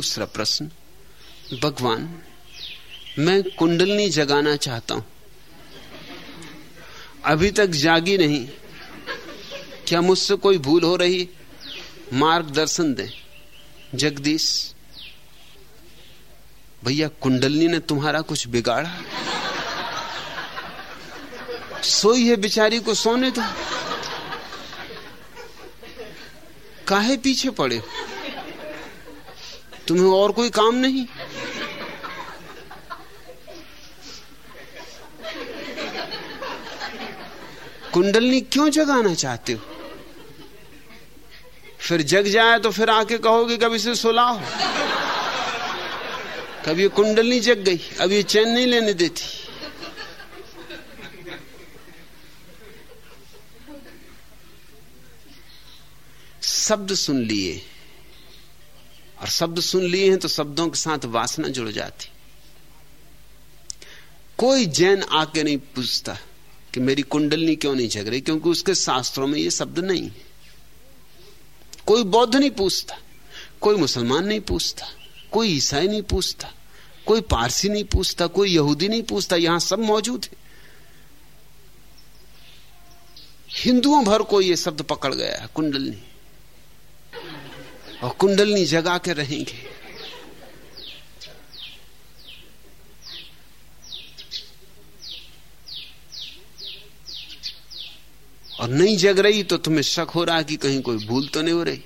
दूसरा प्रश्न, भगवान, मैं कुंडलनी जगाना चाहता हूँ। अभी तक जागी नहीं। क्या मुझसे कोई भूल हो रही? मार्गदर्शन दें। जगदीश, भैया कुंडलनी ने तुम्हारा कुछ बिगाड़ा? सोई है बिचारी को सोने दो। काहे पीछे पड़े तुम्हें और कोई काम नहीं? कुंडलनी क्यों जगाना चाहते हो? फिर जग जाए तो फिर आके कहोगे कभी से सुलाओ। कभी कुंडलनी जग गई, अब ये चैन नहीं लेने देती। शब्द सुन लिए। और शब्द सुन लिए हैं तो शब्दों के साथ वासना जुड़ जाती। कोई जैन आके नहीं पूछता कि मेरी कुंडलनी क्यों नहीं जग रही क्योंकि उसके शास्त्रों में ये शब्द नहीं है। कोई बौद्ध नहीं पूछता, कोई मुसलमान नहीं पूछता, कोई ईसाई नहीं पूछता, कोई पारसी नहीं पूछता, कोई यहूदी नहीं पूछता, यहाँ सब मौजूद है। हिंदुओं भर को यह शब्द पकड़ गया है, कुंडलनी। और कुंडलनी जगा के रहेंगे। और नहीं जग रही तो तुम्हें शक हो रहा कि कहीं कोई भूल तो नहीं हो रही।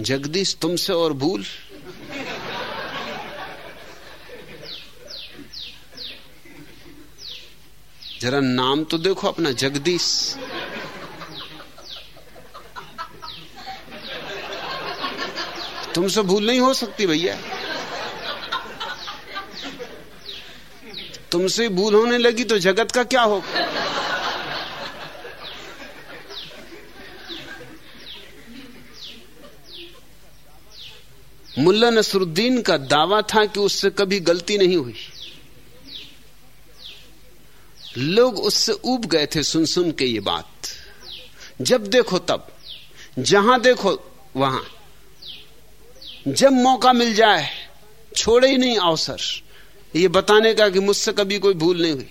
जगदीश तुमसे और भूल। जरा नाम तो देखो अपना जगदीश। तुमसे भूल नहीं हो सकती भैया। तुमसे भूल होने लगी तो जगत का क्या होगा? मुल्ला नसरुद्दीन का दावा था कि उससे कभी गलती नहीं हुई। लोग उससे उब गए थे सुन सुन के ये बात। जब देखो तब, जहाँ देखो वहाँ। जब मौका मिल जाए छोड़े ही नहीं अवसर। ये बताने का कि मुझसे कभी कोई भूल नहीं हुई।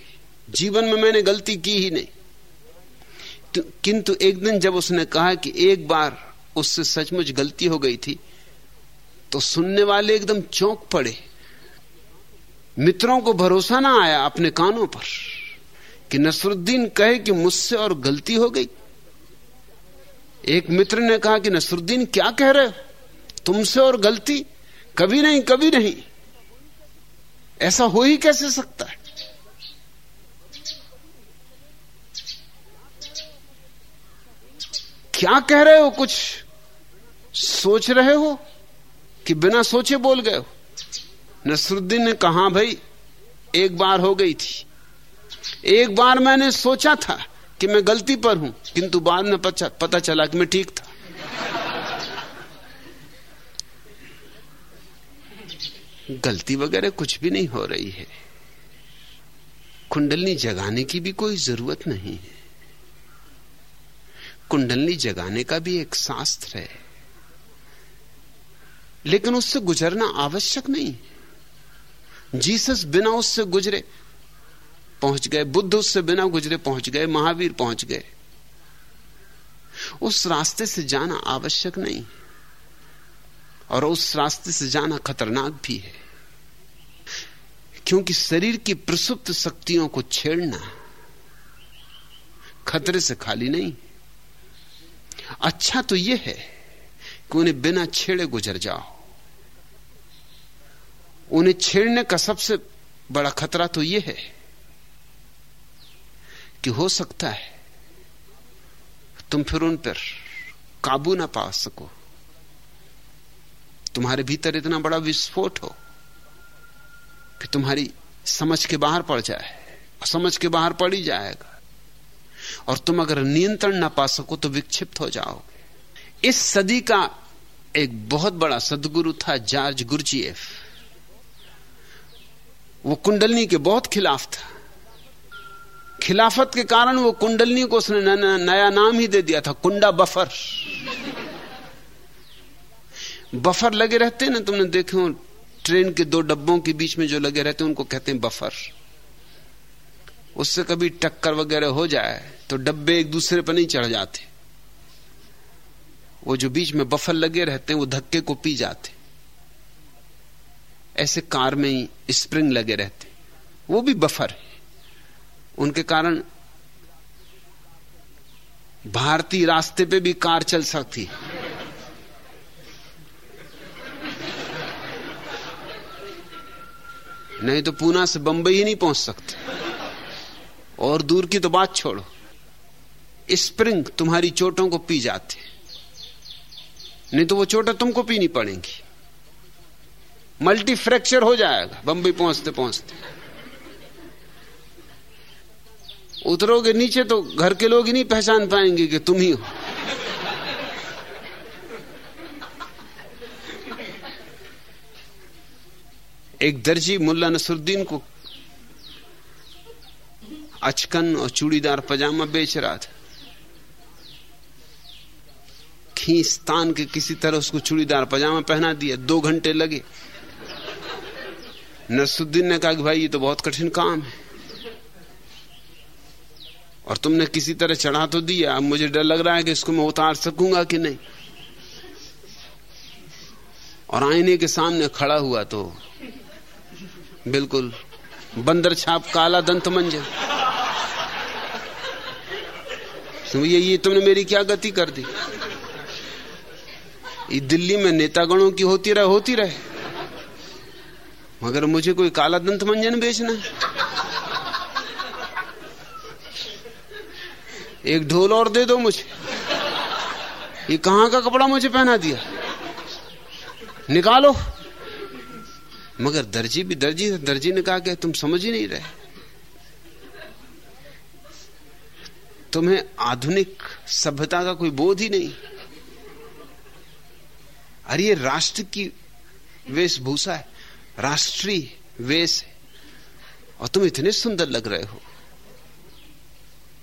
जीवन में मैंने गलती की ही नहीं। तो, किंतु एक दिन जब उसने कहा कि एक बार उससे सचमुच गलती हो गई थी तो सुनने वाले एकदम चौंक पड़े। मित्रों को भरोसा ना आया अपने कानों पर कि नसरुद्दीन कहे कि मुझसे और गलती हो गई। एक मित्र ने कहा कि नसरुद्दीन क्या कह रहे हो? तुमसे और गलती कभी नहीं कभी नहीं। ऐसा हो ही कैसे सकता है? क्या कह रहे हो? कुछ सोच रहे हो? कि बिना सोचे बोल गए हो? नसरुद्दीन ने कहा, भाई, एक बार हो गई थी। एक बार मैंने सोचा था कि मैं गलती पर हूँ, किंतु बाद में पता चला कि मैं ठीक था। गलती वगैरह कुछ भी नहीं हो रही है। कुंडलनी जगाने की भी कोई ज़रूरत नहीं है। कुंडलनी जगाने का भी एक शास्त्र है। लेकिन उससे गुजरना आवश्यक नहीं। जीसस बिना उससे गुजरे पहुँच गए, बुद्ध उससे बिना गुजरे पहुँच गए, महावीर पहुँच गए। उस रास्ते से जाना आवश्यक नहीं। और उस रास्ते से जाना खतरनाक भी है। क्योंकि शरीर की प्रसुप्त शक्तियों को छेड़ना खतरे से खाली नहीं। अच्छा तो यह है कि उन्हें बिना छेड़े गुजर जाओ। उन्हें छेड़ने का सबसे बड़ा खतरा तो यह है कि हो सकता है तुम फिर उन पर काबू ना पा सको। तुम्हारे भीतर इतना बड़ा विस्फोट हो कि तुम्हारी समझ के बाहर पड़ जाए समझ के बाहर पड़ ही जाएगा। और तुम अगर नियंत्रण ना पा सको तो विक्षिप्त हो जाओगे। इस सदी का एक बहुत बड़ा सदगुरु था जॉर्ज गुरजीएफ। वो कुंडलनी के बहुत खिलाफ था। खिलाफत के कारण वो कुंडलनी को उसने नया नाम ही दे दिया था, कुंडा बफर। बफर लगे रहते हैं ना, तुमने देखे हो, ट्रेन के दो डब्बों के बीच में जो लगे रहते हैं, उनको कहते हैं बफर। उससे कभी टक्कर वगैरह हो जाए तो डब्बे एक दूसरे पर नहीं चढ़ जाते। वो जो बीच में बफर लगे रहते हैं, वो धक्के को पी जाते। ऐसे कार में ही स्प्रिंग लगे रहते वो भी बफर है। उनके कारण भारतीय रास्ते पे भी कार चल सकती नहीं तो पूना से बंबई ही नहीं पहुँच सकते। और दूर की तो बात छोड़ो। स्प्रिंग तुम्हारी चोटों को पी जाते नहीं तो वो चोटें तुमको पीनी पड़ेंगी। मल्टी फ्रैक्चर हो जाएगा, बंबई पहुँचते पहुँचते। उतरोगे नीचे तो घर के लोग ही नहीं पहचान पाएँगे कि तुम ही हो। एक दर्जी मुल्ला नसरुद्दीन को अचकन और चूड़ीदार पजामा बेच रहा था। खींचतान के किसी तरह उसको चूड़ीदार पजामा पहना दिया। दो घंटे लगे। नसरुद्दीन ने कहा कि भाई, ये तो बहुत कठिन काम है। और तुमने किसी तरह चढ़ा तो दिया। अब मुझे डर लग रहा है कि इसको मैं उतार सकूँगा कि नहीं। और आईने के सामने खड़ा हुआ तो बिल्कुल। बंदर छाप, काला दंत मंजर। तो ये ये तुमने मेरी क्या गति कर दी? ये दिल्ली में नेतागणों की होती रहे होती रहे। मगर मुझे कोई काला दंत मंजन बेचना है। एक ढोल और दे दो मुझे। ये कहाँ का कपड़ा मुझे पहना दिया? निकालो। मगर दर्जी भी दर्जी दर्जी ने कहा कि तुम समझ ही नहीं रहे। तुम्हें आधुनिक सभ्यता का कोई बोध ही नहीं। अरे ये राष्ट्र की वेशभूषा है, राष्ट्रीय वेश है, और तुम इतने सुंदर लग रहे हो।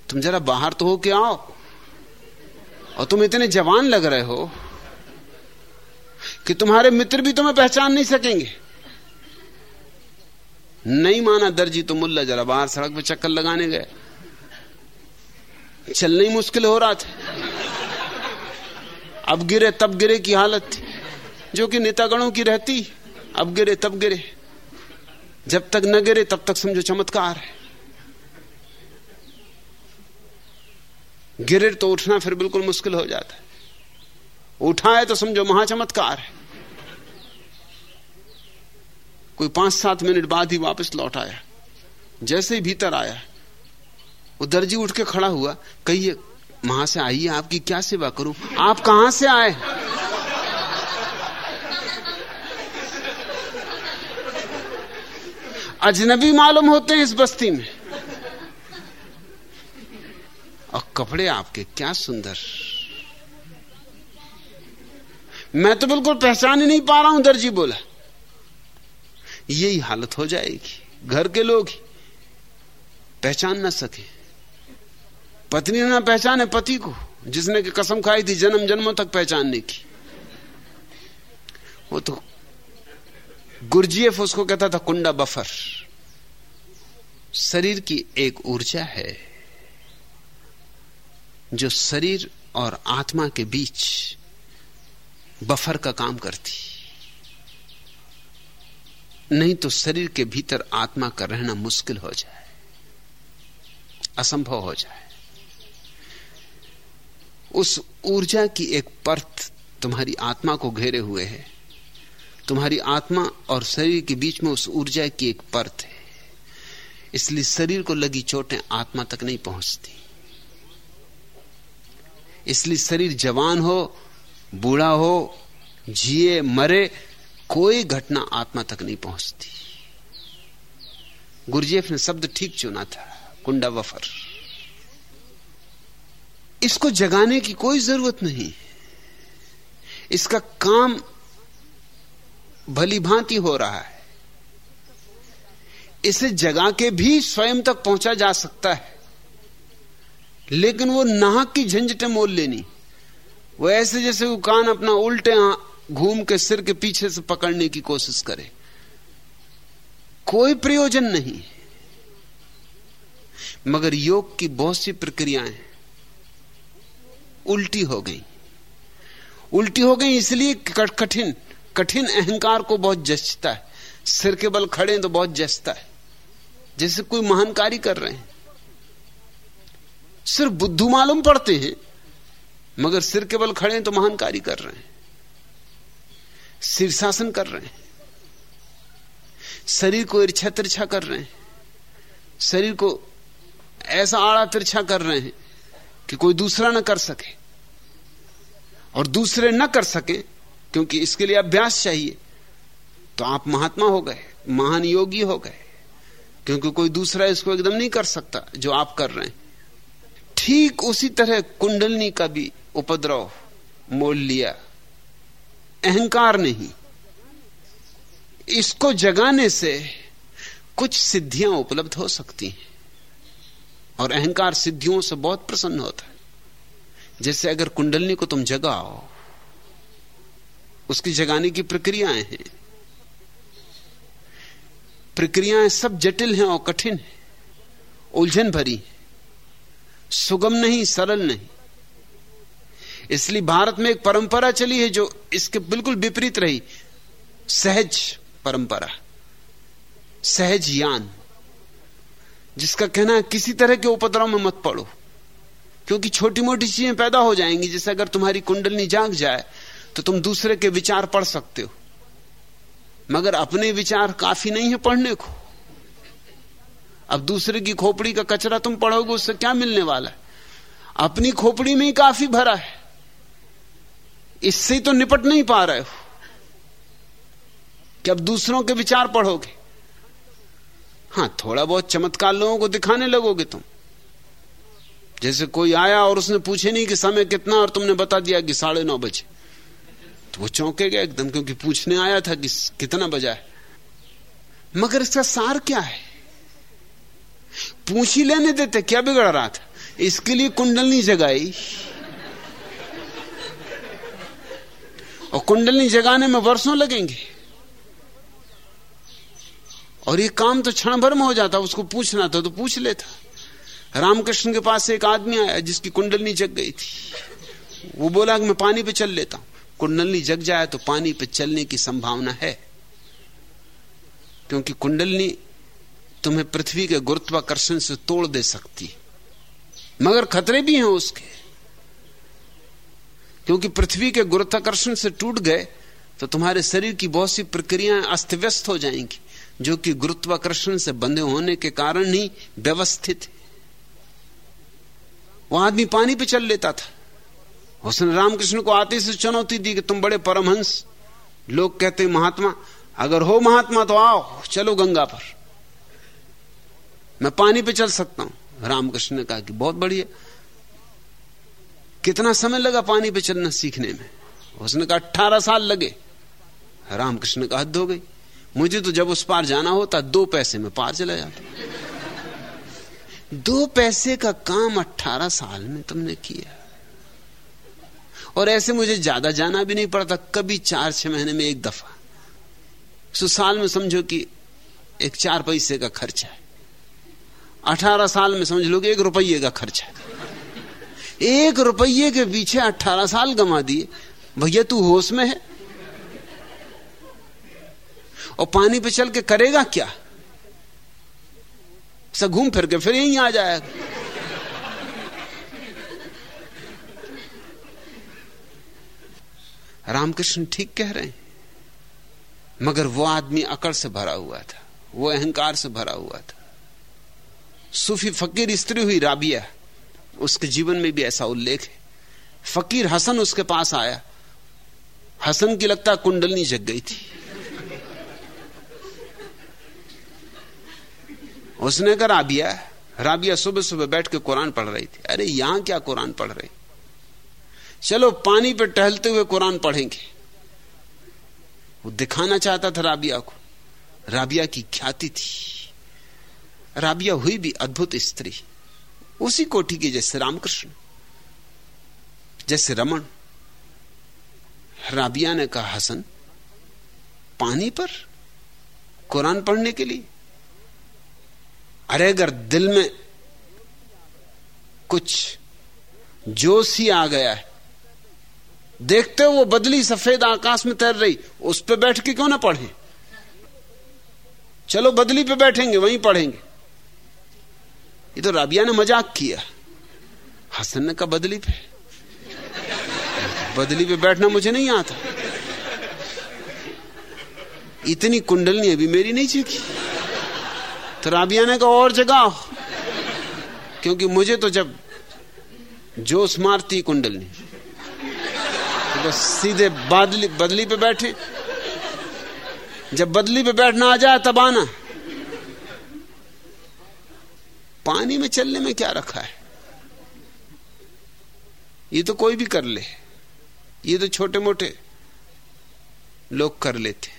तुम जरा बाहर तो हो के आओ, और तुम इतने जवान लग रहे हो कि तुम्हारे मित्र भी तुम्हें पहचान नहीं सकेंगे। नहीं माना दर्जी तो मुल्ला जरा बाहर सड़क पर चक्कर लगाने गए। चलने ही मुश्किल हो रहा था। अब गिरे तब गिरे की हालत थी, जो कि नेतागणों की रहती, अब गिरे तब गिरे। जब तक न गिरे तब तक समझो चमत्कार है। गिरे तो उठना फिर बिल्कुल मुश्किल हो जाता है। उठाए तो समझो महाचमत्कार है। कोई पाँच सात मिनट बाद ही वापस लौट आया। जैसे ही भीतर आया, वो दर्जी उठ के खड़ा हुआ, कहिए, वहाँ से आइए, आपकी क्या सेवा करूँ? आप कहाँ से आए? अजनबी मालूम होते हैं इस बस्ती में। और कपड़े आपके क्या सुंदर। मैं तो बिल्कुल पहचान ही नहीं पा रहा हूँ, दर्जी बोला। यही हालत हो जाएगी। घर के लोग पहचान ना सके। पत्नी ना पहचाने पति को, जिसने की कसम खाई थी, जन्म जन्मों तक पहचानने की। वो तो गुरजीएफ उसको कहता था, कुंडा बफर। शरीर की एक ऊर्जा है, जो शरीर और आत्मा के बीच बफर का काम करती। नहीं तो शरीर के भीतर आत्मा का रहना मुश्किल हो जाए। असंभव हो जाए। उस ऊर्जा की एक परत तुम्हारी आत्मा को घेरे हुए है। तुम्हारी आत्मा और शरीर के बीच में उस ऊर्जा की एक परत है। इसलिए शरीर को लगी चोटें आत्मा तक नहीं पहुँचती। इसलिए शरीर जवान हो, बूढ़ा हो, जिए, मरे कोई घटना आत्मा तक नहीं पहुँचती। गुरजेफ ने शब्द ठीक चुना था, कुंडा वफर। इसको जगाने की कोई ज़रूरत नहीं। इसका काम भली भांति हो रहा है। इसे जगा के भी स्वयं तक पहुँचा जा सकता है। लेकिन वो नाहक की झंझटें मोल लेनी। वो ऐसे जैसे वो कान अपना उल्टे घूम के सिर के पीछे से पकड़ने की कोशिश करे। कोई प्रयोजन नहीं। मगर योग की बहुत सी प्रक्रियाएँ उल्टी हो गई। उल्टी हो गई इसलिए कठिन कठिन अहंकार को बहुत जचता है। सिर के बल खड़े तो बहुत जचता है। जैसे कोई महान कार्य कर रहे हैं। सिर्फ़ बुद्धू मालूम पड़ते हैं, मगर सिर के बल खड़े तो महान कार्य कर रहे हैं। शीर्षासन कर रहे हैं। शरीर को इर्छा तिरछा कर रहे हैं। शरीर को ऐसा आड़ा तिरछा कर रहे हैं कि कोई दूसरा ना कर सके और दूसरे न कर सके, क्योंकि इसके लिए अभ्यास चाहिए तो आप महात्मा हो गए, महान योगी हो गए, क्योंकि कोई दूसरा इसको एकदम नहीं कर सकता जो आप कर रहे हैं। ठीक उसी तरह कुंडलनी का भी उपद्रव मोल लिया। अहंकार नहीं। इसको जगाने से कुछ सिद्धियाँ उपलब्ध हो सकती हैं। और अहंकार सिद्धियों से बहुत प्रसन्न होता है। जैसे अगर कुंडलनी को तुम जगाओ, उसकी जगाने की प्रक्रियाएँ हैं। प्रक्रियाएँ सब जटिल हैं और कठिन हैं। उलझन भरी सुगम नहीं, सरल नहीं। इसलिए भारत में एक परंपरा चली है जो इसके बिल्कुल विपरीत रही। सहज परंपरा, सहज यान, जिसका कहना है, किसी तरह के उपद्रव में मत पड़ो, क्योंकि छोटी मोटी चीज़ें पैदा हो जाएँगी। जैसे अगर तुम्हारी कुंडलनी जाग जाए तो तुम दूसरे के विचार पढ़ सकते हो। मगर अपने विचार काफ़ी नहीं है पढ़ने को। अब दूसरे की खोपड़ी का कचरा तुम पढ़ोगे, उससे क्या मिलने वाला है? अपनी खोपड़ी में ही काफ़ी भरा है। इससे तो निपट नहीं पा रहे हो। कि अब दूसरों के विचार पढ़ोगे। हाँ, थोड़ा बहुत चमत्कार लोगों को दिखाने लगोगे तुम। जैसे कोई आया और उसने पूछे नहीं कि समय कितना और तुमने बता दिया कि साढ़े नौ बजे। तो वो चौंके गए एकदम, क्योंकि पूछने आया था कि कितना बजा है। मगर इसका सार क्या है? पूछ ही लेने देते, क्या बिगड़ रहा था? इसके लिए कुंडलनी जगाई। और कुंडलनी जगाने में वर्षों लगेंगे। और ये काम तो क्षण भर में हो जाता, उसको पूछना था तो पूछ लेता। रामकृष्ण के पास एक आदमी आया जिसकी कुंडलनी जग गई थी। वो बोला कि मैं पानी पे चल लेता हूँ। कुंडलनी जग जाए तो पानी पे चलने की संभावना है। क्योंकि कुंडलनी तुम्हें पृथ्वी के गुरुत्वाकर्षण से तोड़ दे सकती मगर खतरे भी हैं उसके। क्योंकि पृथ्वी के गुरुत्वाकर्षण से टूट गए तो तुम्हारे शरीर की बहुत सी प्रक्रियाएँ अस्त व्यस्त हो जाएँगी, जो कि गुरुत्वाकर्षण से बंधे होने के कारण ही व्यवस्थित है। वो आदमी पानी पे चल लेता था। उसने रामकृष्ण को आते से चुनौती दी कि तुम बड़े परमहंस, लोग कहते महात्मा, अगर हो महात्मा तो आओ, चलो गंगा पर। मैं पानी पे चल सकता हूँ। रामकृष्ण ने कहा कि, बहुत बढ़िया। कितना समय लगा पानी पे चलना सीखने में? उसने कहा, अट्ठारह साल लगे। रामकृष्ण का हद हो गई। मुझे तो जब उस पार जाना होता, दो पैसे में पार चला जाता। दो पैसे का काम अट्ठारह साल में तुमने किया। और ऐसे मुझे ज़्यादा जाना भी नहीं पड़ता, कभी चार, छह महीने में एक दफ़ा। सो साल में समझो कि एक चार पैसे का खर्चा है। अठारह साल में समझ लो कि एक रुपये का खर्चा है। एक रुपये के पीछे अट्ठारह साल गमा दिए। भैया, तू होश में है? और पानी पे चल के करेगा क्या? सब घूम फिर के फिर यहीं आ जाएगा रामकृष्ण ठीक कह रहे हैं, मगर वो आदमी अकड़ से भरा हुआ था, वो अहंकार से भरा हुआ था। सूफी फकीर स्त्री हुई राबिया। उसके जीवन में भी ऐसा उल्लेख है। फकीर हसन उसके पास आया। हसन की लगता कुंडलनी जग गई थी। उसने कहा, राबिया राबिया सुबह सुबह बैठ के कुरान पढ़ रही थी। अरे, यहाँ क्या कुरान पढ़ रही? चलो, पानी पे टहलते हुए कुरान पढ़ेंगे। वो दिखाना चाहता था राबिया को। राबिया की ख्याति थी। राबिया हुई भी अद्भुत स्त्री। उसी कोठी की, जैसे रामकृष्ण, जैसे रमन राबिया ने कहा, हसन, पानी पर कुरान पढ़ने के लिए? अरे, अगर दिल में कुछ जोश ही आ गया है, देखते हो वो बदली सफ़ेद आकाश में तैर रही, उस पर बैठ के क्यों ना पढ़े? चलो, बदली पे बैठेंगे, वहीं पढ़ेंगे। ये तो राबिया ने मज़ाक किया। हसन ने कहा, बदली पे। बदली पे बैठना मुझे नहीं आता। इतनी कुंडलनी अभी मेरी नहीं चीखी। तो राबिया ने कहा, और जगह क्योंकि मुझे तो जब जोश मारती कुंडलनी तो बस सीधे बदली बदली पे बैठे। जब बदली पे बैठना आ जाए तब आना पानी में चलने में क्या रखा है? ये तो कोई भी कर ले। ये तो छोटे मोटे लोग कर लेते।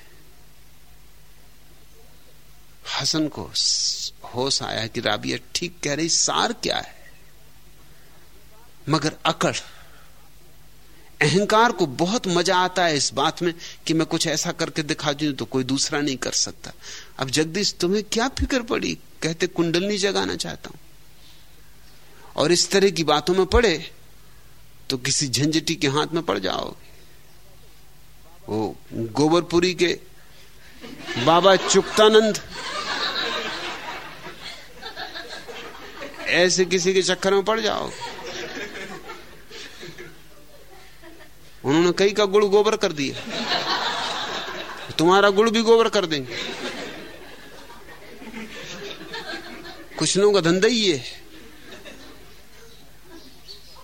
हसन को होश आया कि राबिया ठीक कह रही, सार क्या है? मगर अकड़, अहंकार को बहुत मज़ा आता है इस बात में कि मैं कुछ ऐसा करके दिखा दू तो कोई दूसरा नहीं कर सकता। अब जगदीश, तुम्हें क्या फ़िक्र पड़ी? कहते कुंडलनी जगाना चाहता हूँ। और इस तरह की बातों में पड़े तो किसी झंझटी के हाथ में पड़ जाओगे। वो गोबरपुरी के बाबा चुक्तानंद, ऐसे किसी के चक्कर में पड़ जाओगे। उन्होंने कई का गुड़ गोबर कर दिया। तुम्हारा गुड़ भी गोबर कर देंगे। कुछ लोगों का धंधा ही है।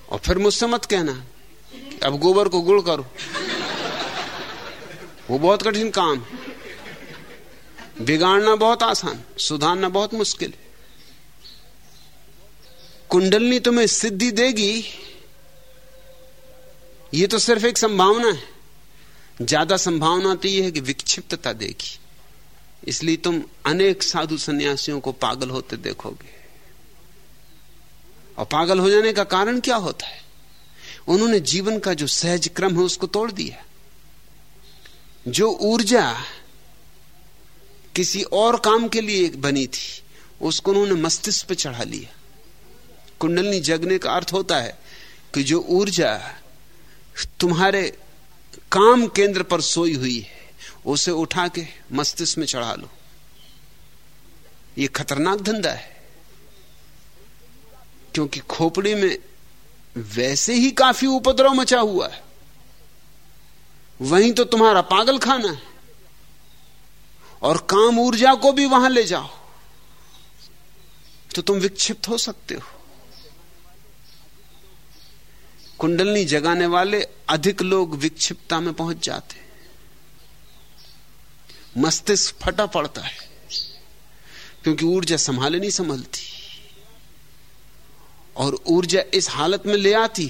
और फिर मुझसे मत कहना अब गोबर को गुड़ करो। वो बहुत कठिन काम। बिगाड़ना बहुत आसान, सुधारना बहुत मुश्किल। कुंडलनी तुम्हें सिद्धि देगी, ये तो सिर्फ़ एक संभावना है। ज़्यादा संभावना तो यह है कि विक्षिप्तता देगी। इसलिए तुम अनेक साधु सन्यासियों को पागल होते देखोगे। और पागल हो जाने का कारण क्या होता है? उन्होंने जीवन का जो सहज क्रम है, उसको तोड़ दिया। जो ऊर्जा किसी और काम के लिए बनी थी, उसको उन्होंने मस्तिष्क पे चढ़ा लिया। कुंडलनी जगने का अर्थ होता है कि जो ऊर्जा तुम्हारे काम केंद्र पर सोई हुई है उसे उठा के मस्तिष्क में चढ़ा लो। ये खतरनाक धंधा है। क्योंकि खोपड़ी में वैसे ही काफ़ी उपद्रव मचा हुआ है। वहीं तो तुम्हारा पागल खाना है। और काम ऊर्जा को भी वहाँ ले जाओ। तो तुम विक्षिप्त हो सकते हो। कुंडलनी जगाने वाले अधिक लोग विक्षिप्तता में पहुँच जाते मस्तिष्क फटा पड़ता है, क्योंकि ऊर्जा संभाले नहीं संभलती। और ऊर्जा इस हालत में ले आती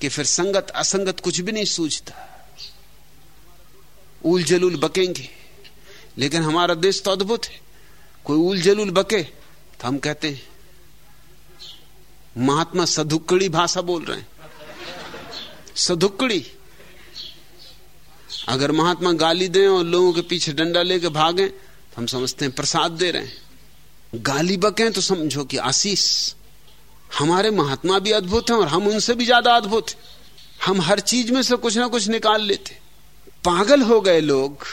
कि फिर संगत असंगत कुछ भी नहीं सूझता। उल जलूल बकेंगे, लेकिन हमारा देश तो अद्भुत है। कोई उल जलूल बके तो हम कहते हैं, महात्मा सधुक्कड़ी भाषा बोल रहे हैं। सधुक्कड़ी अगर महात्मा गाली दें और लोगों के पीछे डंडा लेके भागें तो हम समझते हैं प्रसाद दे रहे हैं। गाली बकें तो समझो कि आशीष, हमारे महात्मा भी अद्भुत हैं और हम उनसे भी ज़्यादा अद्भुत हैं। हम हर चीज़ में से कुछ ना कुछ निकाल लेते पागल हो गए लोग।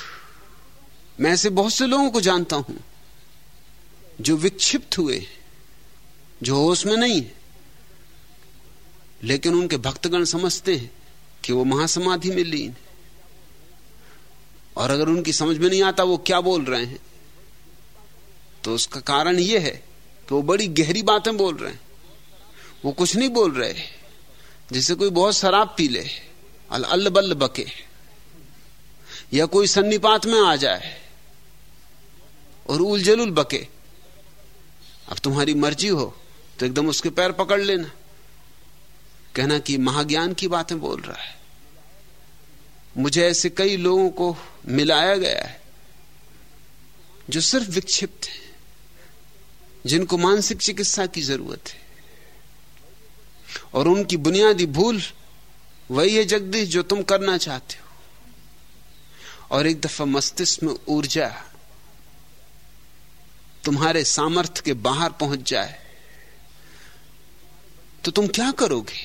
मैं ऐसे बहुत से लोगों को जानता हूँ, जो विक्षिप्त हुए, जो होश में नहीं है। लेकिन उनके भक्तगण समझते हैं कि वो महासमाधि में लीन और अगर उनकी समझ में नहीं आता वो क्या बोल रहे हैं? तो उसका कारण यह है कि वो बड़ी गहरी बातें बोल रहे हैं। वो कुछ नहीं बोल रहे। जैसे कोई बहुत शराब पी ले, अल बल्ल बके, या कोई सन्निपात में आ जाए और उलझल उल बके। अब तुम्हारी मर्ज़ी हो तो एकदम उसके पैर पकड़ लेना। कहना कि महाज्ञान की बातें बोल रहा है। मुझे ऐसे कई लोगों को मिलाया गया है, जो सिर्फ़ विक्षिप्त हैं, जिनको मानसिक चिकित्सा की ज़रूरत है। और उनकी बुनियादी भूल वही है जगदीश, जो तुम करना चाहते हो। और एक दफ़ा मस्तिष्क में ऊर्जा तुम्हारे सामर्थ्य के बाहर पहुँच जाए तो तुम क्या करोगे?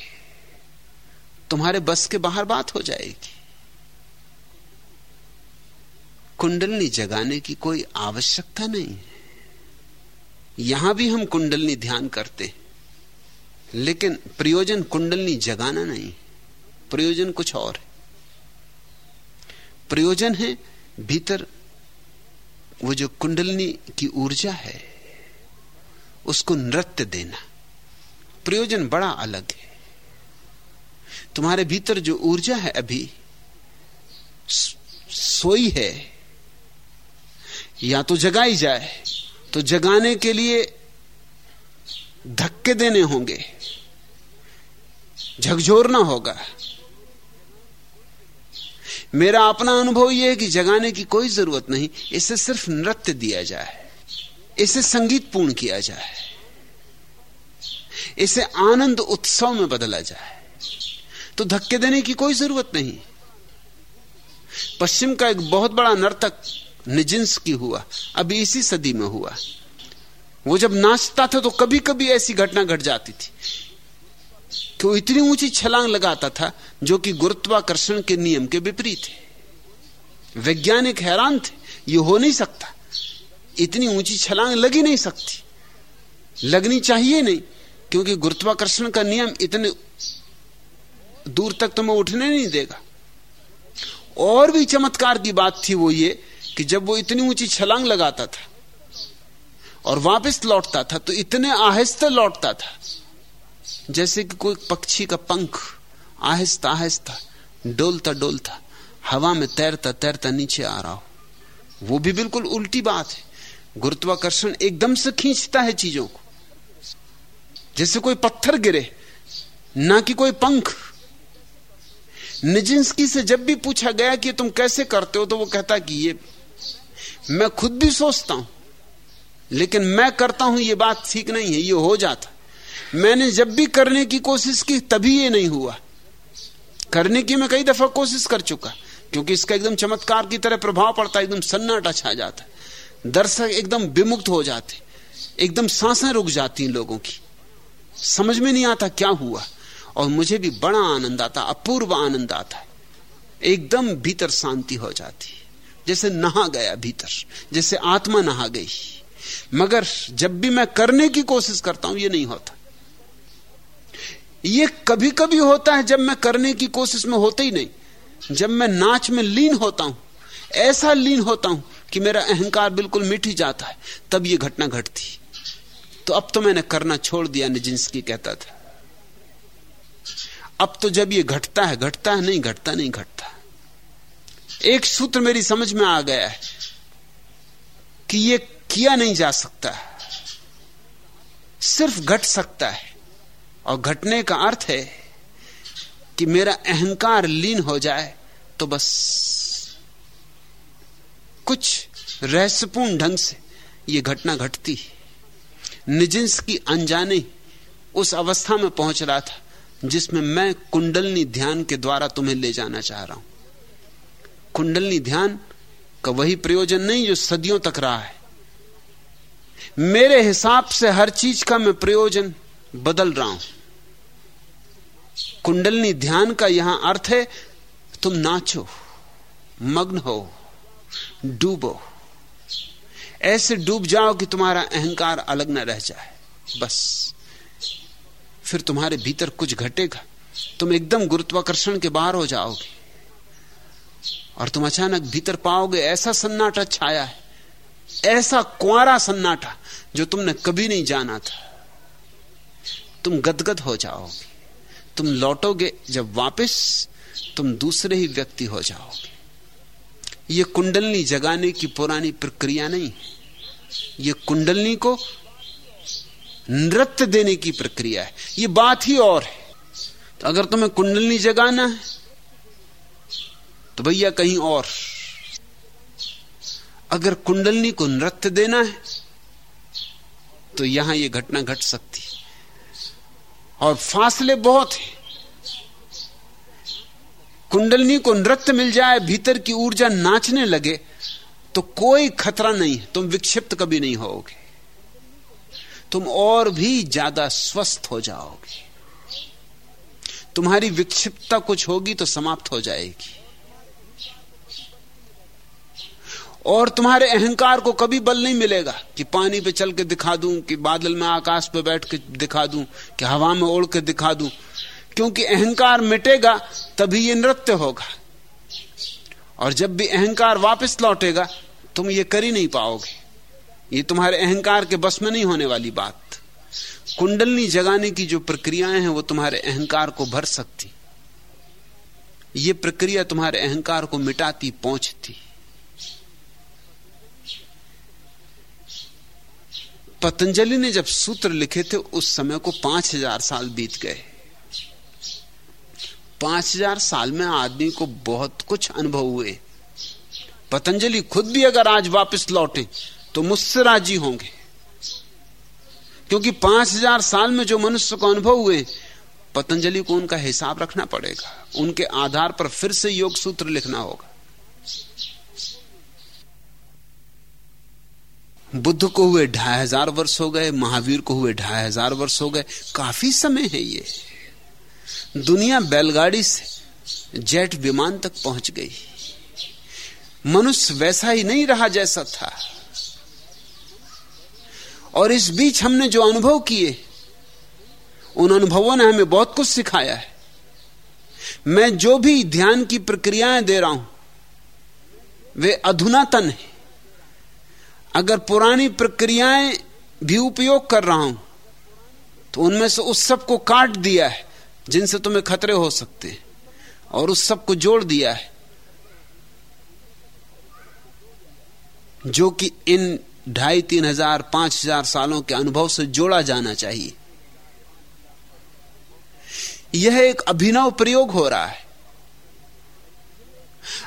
तुम्हारे बस के बाहर बात हो जाएगी। कुंडलनी जगाने की कोई आवश्यकता नहीं है। यहाँ भी हम कुंडलनी ध्यान करते लेकिन प्रयोजन कुंडलनी जगाना नहीं प्रयोजन कुछ और है। प्रयोजन है भीतर वो जो कुंडलनी की ऊर्जा है, उसको नृत्य देना। प्रयोजन बड़ा अलग है। तुम्हारे भीतर जो ऊर्जा है अभी सोई है या तो जगाई जाए तो जगाने के लिए धक्के देने होंगे। झकझोरना होगा। मेरा अपना अनुभव यह है कि जगाने की कोई ज़रूरत नहीं, इसे सिर्फ़ नृत्य दिया जाए, इसे संगीत पूर्ण किया जाए, इसे आनंद उत्सव में बदला जाए। तो धक्के देने की कोई ज़रूरत नहीं। पश्चिम का एक बहुत बड़ा नर्तक निजिंस की हुआ, अभी इसी सदी में हुआ। वो जब नाचता था तो कभी कभी ऐसी घटना घट गट जाती थी। कि वो इतनी ऊँची छलांग लगाता था, जो कि गुरुत्वाकर्षण के नियम के विपरीत है। वैज्ञानिक हैरान थे, ये हो नहीं सकता। इतनी ऊँची छलांग लगी नहीं सकती। लगनी चाहिए नहीं, क्योंकि गुरुत्वाकर्षण का नियम इतने दूर तक तुम्हें उठने नहीं देगा। और भी चमत्कार की बात थी वो ये कि जब वो इतनी ऊँची छलांग लगाता था और वापस लौटता था तो इतने आहिस्ते लौटता था, जैसे कि कोई पक्षी का पंख आहिस्ता आहिस्ता डोलता डोलता हवा में तैरता तैरता नीचे आ रहा हो। वो भी बिल्कुल उल्टी बात है। गुरुत्वाकर्षण एकदम से खींचता है चीज़ों को। जैसे कोई पत्थर गिरे, ना कि कोई पंख। निजिंसकी से जब भी पूछा गया कि तुम कैसे करते हो तो वो कहता कि ये मैं खुद भी सोचता हूँ, लेकिन मैं करता हूँ ये बात ठीक नहीं है, ये हो जाता। मैंने जब भी करने की कोशिश की, तभी ये नहीं हुआ। करने की मैं कई दफ़ा कोशिश कर चुका, क्योंकि इसका एकदम चमत्कार की तरह प्रभाव पड़ता है एकदम सन्नाटा छा जाता। है दर्शक एकदम विमुक्त हो जाते, एकदम साँसें रुक जाती लोगों की। समझ में नहीं आता क्या हुआ, और मुझे भी बड़ा आनंद आता, अपूर्व आनंद आता एकदम भीतर शांति हो जाती। जैसे नहा गया भीतर, जैसे आत्मा नहा गई। मगर जब भी मैं करने की कोशिश करता हूँ यह नहीं होता। यह कभी कभी होता है जब मैं करने की कोशिश में होता ही नहीं। जब मैं नाच में लीन होता हूँ, ऐसा लीन होता हूँ कि मेरा अहंकार बिल्कुल मिट ही जाता है, तब यह घटना घटती। तो अब तो मैंने करना छोड़ दिया निजिंसकी कहता था। अब तो जब यह घटता है घटता है, नहीं घटता नहीं घटता। एक सूत्र मेरी समझ में आ गया है कि यह किया नहीं जा सकता सिर्फ़ घट सकता है। और घटने का अर्थ है कि मेरा अहंकार लीन हो जाए तो बस कुछ रहस्यपूर्ण ढंग से यह घटना घटती निजिंस की अनजाने उस अवस्था में पहुँच रहा था जिसमें मैं कुंडलनी ध्यान के द्वारा तुम्हें ले जाना चाह रहा हूँ। कुंडलनी ध्यान का वही प्रयोजन नहीं जो सदियों तक रहा है। मेरे हिसाब से हर चीज़ का मैं प्रयोजन बदल रहा हूँ। कुंडलनी ध्यान का यहाँ अर्थ है, तुम नाचो, मग्न हो, डूबो। ऐसे डूब जाओ कि तुम्हारा अहंकार अलग न रह जाए। बस। फिर तुम्हारे भीतर कुछ घटेगा। तुम एकदम गुरुत्वाकर्षण के बाहर हो जाओगे। और तुम अचानक भीतर पाओगे ऐसा सन्नाटा छाया है, ऐसा कुआरा सन्नाटा जो तुमने कभी नहीं जाना था। तुम गदगद हो जाओगे, तुम लौटोगे जब वापस, तुम दूसरे ही व्यक्ति हो जाओगे। यह कुंडलनी जगाने की पुरानी प्रक्रिया नहीं यह कुंडलनी को नृत्य देने की प्रक्रिया है। यह बात ही और है। तो अगर तुम्हें कुंडलनी जगाना है तो भैया कहीं और। अगर कुंडलनी को नृत्य देना है तो यहाँ यह घटना घट सकती और फासले बहुत हैं। कुंडलनी को नृत्य मिल जाए, भीतर की ऊर्जा नाचने लगे तो कोई खतरा नहीं है। तुम विक्षिप्त कभी नहीं होगे। तुम और भी ज़्यादा स्वस्थ हो जाओगे। तुम्हारी विक्षिप्तता कुछ होगी तो समाप्त हो जाएगी। और तुम्हारे अहंकार को कभी बल नहीं मिलेगा कि पानी पे चल के दिखा दूँ, कि बादल में आकाश पे बैठ के दिखा दूँ, कि हवा में ओढ़ के दिखा दूँ। क्योंकि अहंकार मिटेगा, तभी ये नृत्य होगा। और जब भी अहंकार वापस लौटेगा, तुम ये कर ही नहीं पाओगे। ये तुम्हारे अहंकार के बस में नहीं होने वाली बात। कुंडलनी जगाने की जो प्रक्रियाएँ हैं, वो तुम्हारे अहंकार को भर सकती। ये प्रक्रिया तुम्हारे अहंकार को मिटाती, पहुँचती। पतंजलि ने जब सूत्र लिखे थे, उस समय को पाँच हज़ार साल बीत गए। पाँच हज़ार साल में आदमी को बहुत कुछ अनुभव हुए। पतंजलि खुद भी अगर आज वापस लौटे तो मुझसे राज़ी होंगे। क्योंकि पाँच हज़ार साल में जो मनुष्य को अनुभव हुए, पतंजलि को उनका हिसाब रखना पड़ेगा। उनके आधार पर फिर से योग सूत्र लिखना होगा। बुद्ध को हुए ढाई हज़ार वर्ष हो गए, महावीर को हुए ढाई हज़ार वर्ष हो गए। काफ़ी समय है ये। दुनिया बैलगाड़ी से जेट विमान तक पहुँच गई। मनुष्य वैसा ही नहीं रहा जैसा था। और इस बीच हमने जो अनुभव किए, उन अनुभवों ने हमें बहुत कुछ सिखाया है। मैं जो भी ध्यान की प्रक्रियाएँ दे रहा हूँ, वे अधुनातन है। अगर पुरानी प्रक्रियाएँ भी उपयोग कर रहा हूँ तो उनमें से उस सबको काट दिया है, जिनसे तुम्हें खतरे हो सकते हैं, और उस सबको जोड़ दिया है, जो कि इन ढाई तीन हज़ार, पाँच हज़ार सालों के अनुभव से जोड़ा जाना चाहिए। यह एक अभिनव प्रयोग हो रहा है।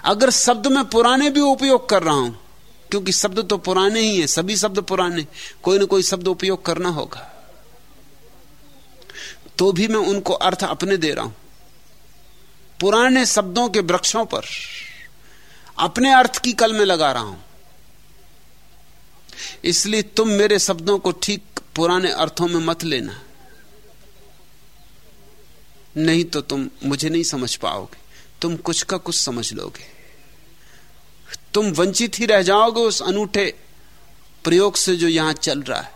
अगर शब्द में पुराने भी उपयोग कर रहा हूँ क्योंकि शब्द तो पुराने ही है, सभी शब्द पुराने कोई ना कोई शब्द उपयोग करना होगा। तो भी मैं उनको अर्थ अपने दे रहा हूँ। पुराने शब्दों के वृक्षों पर अपने अर्थ की कल में लगा रहा हूँ। इसलिए तुम मेरे शब्दों को ठीक पुराने अर्थों में मत लेना। नहीं तो तुम मुझे नहीं समझ पाओगे। तुम कुछ का कुछ समझ लोगे। तुम वंचित ही रह जाओगे उस अनूठे प्रयोग से जो यहाँ चल रहा है।